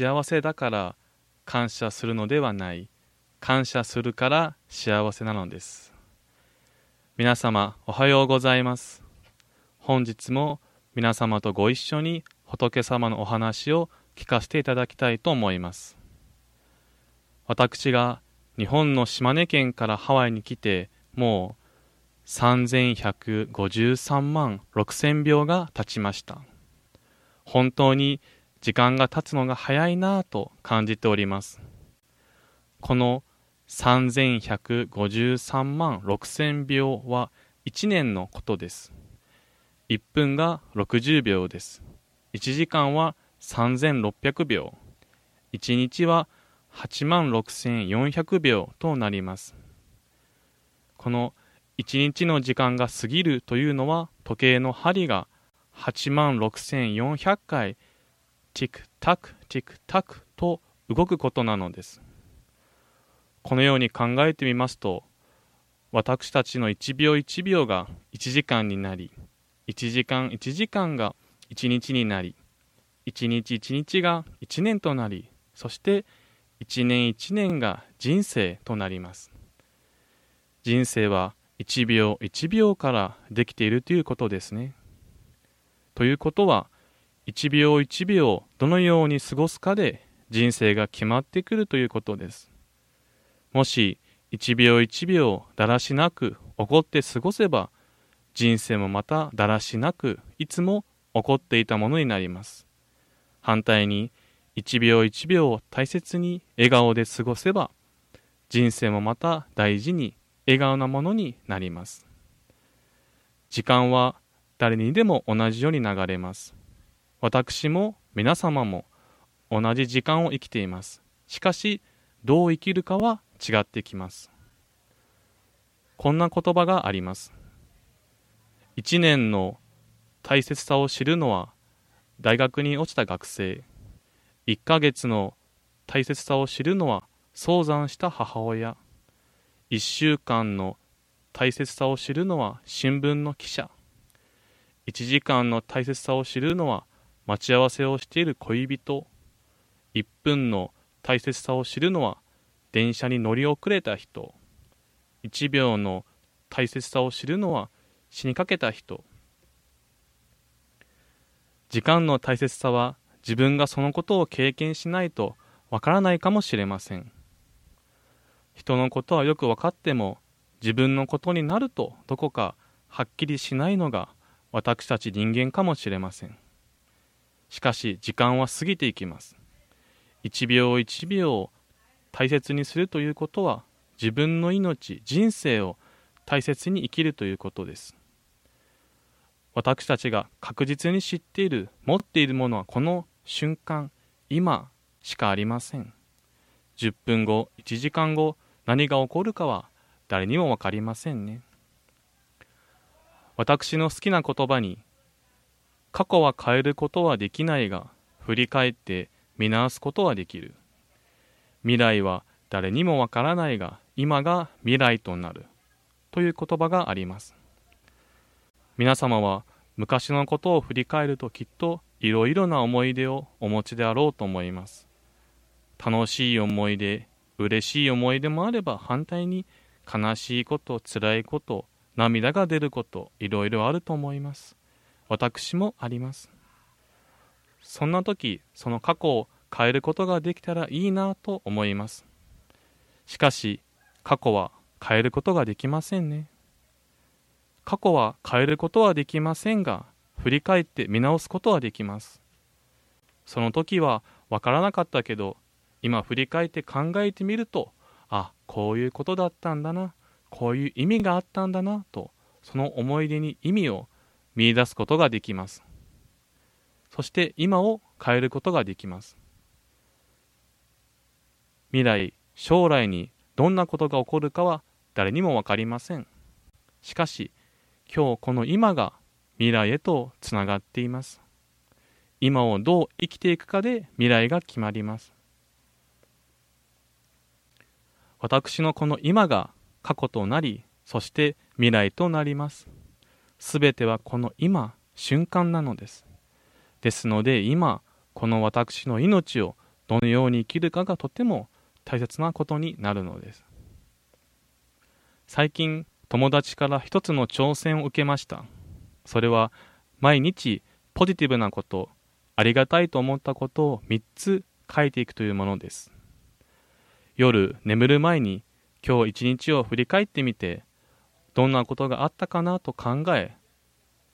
幸せだから感謝するのではない。感謝するから幸せなのです。皆様おはようございます。本日も皆様とご一緒に仏様のお話を聞かせていただきたいと思います。私が日本の島根県からハワイに来てもう3153万6000秒が経ちました。本当に時間が経つのが早いなぁと感じております。この3153万6000秒は1年のことです。1分が60秒です。1時間は3600秒。1日は8万6400秒となります。この1日の時間が過ぎるというのは時計の針が8万6400回ティクタクティクタクと動くことなのです。このように考えてみますと私たちの1秒1秒が1時間になり1時間1時間が1日になり1日1日が1年となりそして1年1年が人生となります。人生は1秒1秒からできているということですね。ということは1秒1秒どのように過ごすかで人生が決まってくるということです。もし1秒1秒だらしなく怒って過ごせば人生もまただらしなくいつも怒っていたものになります。反対に1秒1秒を大切に笑顔で過ごせば人生もまた大事に笑顔なものになります。時間は誰にでも同じように流れます。私も皆様も同じ時間を生きています。しかしどう生きるかは違ってきます。こんな言葉があります。一年の大切さを知るのは大学に落ちた学生。1ヶ月の大切さを知るのは早産した母親。1週間の大切さを知るのは新聞の記者。1時間の大切さを知るのは待ち合わせをしている恋人1分の大切さを知るのは電車に乗り遅れた人1秒の大切さを知るのは死にかけた人。時間の大切さは自分がそのことを経験しないとわからないかもしれません。人のことはよく分かっても自分のことになるとどこかはっきりしないのが私たち人間かもしれません。しかし時間は過ぎていきます。一秒一秒を大切にするということは自分の命人生を大切に生きるということです。私たちが確実に知っている持っているものはこの瞬間今しかありません。10分後1時間後何が起こるかは誰にも分かりませんね。私の好きな言葉に過去は変えることはできないが振り返って見直すことはできる未来は誰にもわからないが今が未来となるという言葉があります皆様は昔のことを振り返るときっといろいろな思い出をお持ちであろうと思います。楽しい思い出、嬉しい思い出もあれば反対に悲しいこと、辛いこと、涙が出ること、いろいろあると思います。私もあります。そんな時、その過去を変えることができたらいいなと思います。しかし、過去は変えることができませんね。過去は変えることはできませんが、振り返って見直すことはできます。その時は分からなかったけど、今振り返って考えてみると、あ、こういうことだったんだな、こういう意味があったんだなと、その思い出に意味を見いだすことができます。そして今を変えることができます。未来、将来にどんなことが起こるかは誰にも分かりません。しかし、今日この今が未来へとつながっています今をどう生きていくかで未来が決まります私のこの今が過去となりそして未来となりますすべてはこの今瞬間なのです。ですので今この私の命をどのように生きるかがとても大切なことになるのです。最近友達から一つの挑戦を受けました。それは毎日ポジティブなことありがたいと思ったことを3つ書いていくというものです。夜眠る前に今日一日を振り返ってみてどんなことがあったかなと考え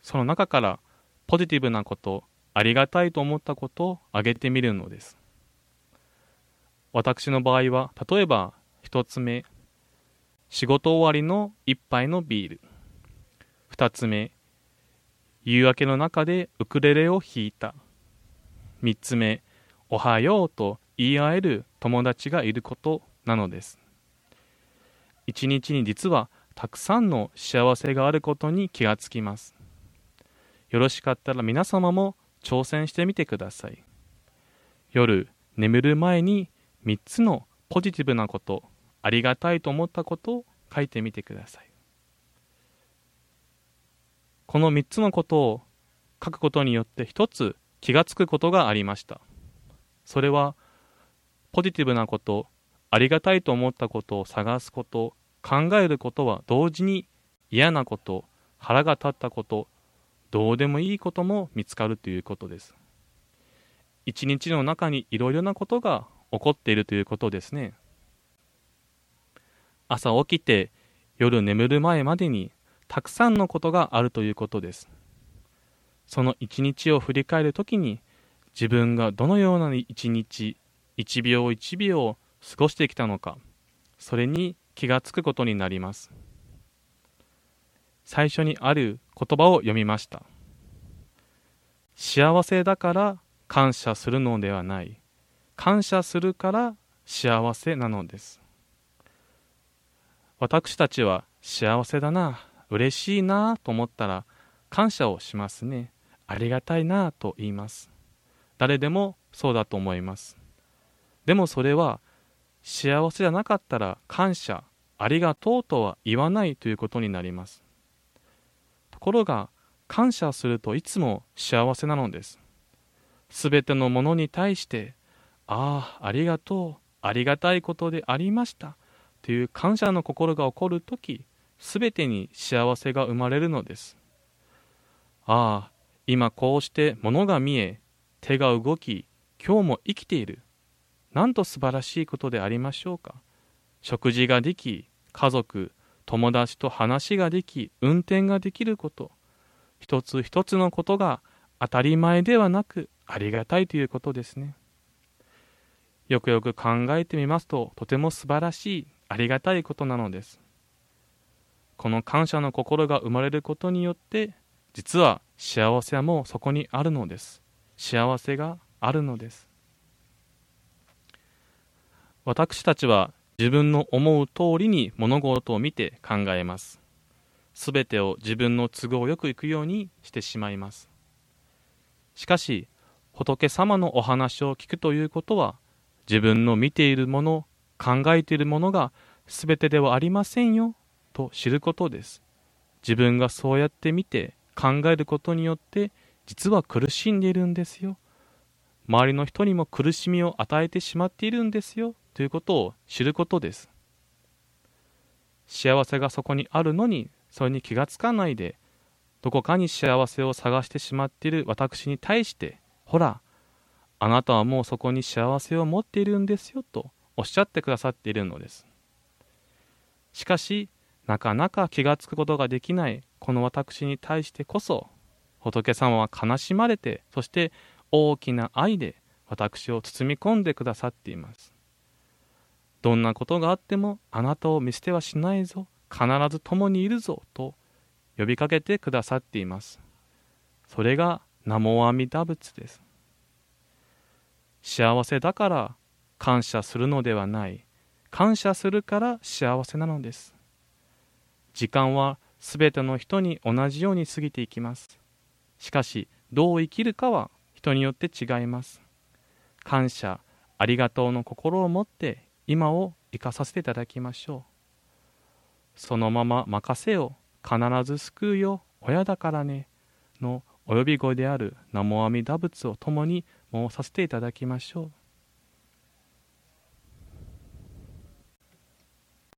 その中からポジティブなことありがたいと思ったことを挙げてみるのです。私の場合は例えば1つ目仕事終わりの一杯のビール。2つ目夕焼けの中でウクレレを弾いた。3つ目おはようと言い合える友達がいることなのです。一日に実はたくさんの幸せがあることに気がつきます。よろしかったら皆様も挑戦してみてください。夜眠る前に3つのポジティブなことありがたいと思ったことを書いてみてください。この3つのことを書くことによって一つ気がつくことがありました。それはポジティブなことありがたいと思ったことを探すこと考えることは同時に嫌なこと腹が立ったことどうでもいいことも見つかるということです。一日の中にいろいろなことが起こっているということですね。朝起きて夜眠る前までにたくさんのことがあるということです。その一日を振り返るときに自分がどのような一日一秒一秒過ごしてきたのかそれに気がつくことになります。最初にある言葉を読みました。幸せだから感謝するのではない。感謝するから幸せなのです。私たちは幸せだな嬉しいなと思ったら感謝をしますね。ありがたいなと言います。誰でもそうだと思います。でもそれは幸せじゃなかったら感謝ありがとうとは言わないということになります。ところが感謝するといつも幸せなのです。すべてのものに対してああありがとうありがたいことでありましたという感謝の心が起こるときすべてに幸せが生まれるのです。ああ今こうして物が見え手が動き今日も生きている。なんと素晴らしいことでありましょうか？食事ができ家族友達と話ができ運転ができること。一つ一つのことが当たり前ではなくありがたいということですね。よくよく考えてみますととても素晴らしいありがたいことなのです。この感謝の心が生まれることによって実は幸せはもうそこにあるのです。幸せがあるのです。私たちは自分の思う通りに物事を見て考えます。すべてを自分の都合よくいくようにしてしまいます。しかし仏様のお話を聞くということは自分の見ているもの考えているものがすべてではありませんよと知ることです。自分がそうやって見て考えることによって実は苦しんでいるんですよ。周りの人にも苦しみを与えてしまっているんですよ。ということを知ることです。幸せがそこにあるのにそれに気がつかないでどこかに幸せを探してしまっている私に対してほらあなたはもうそこに幸せを持っているんですよとおっしゃってくださっているのです。しかしなかなか気がつくことができないこの私に対してこそ仏様は悲しまれてそして大きな愛で私を包み込んでくださっています。どんなことがあってもあなたを見捨てはしないぞ。必ず共にいるぞと呼びかけてくださっています。それが南無阿弥陀仏です。幸せだから感謝するのではない。感謝するから幸せなのです。時間はすべての人に同じように過ぎていきます。しかしどう生きるかは人によって違います。感謝ありがとうの心を持って今を生かさせていただきましょう。そのまま任せよ必ず救うよ親だからねのお呼び声である名も阿弥陀仏を共に申させていただきましょう。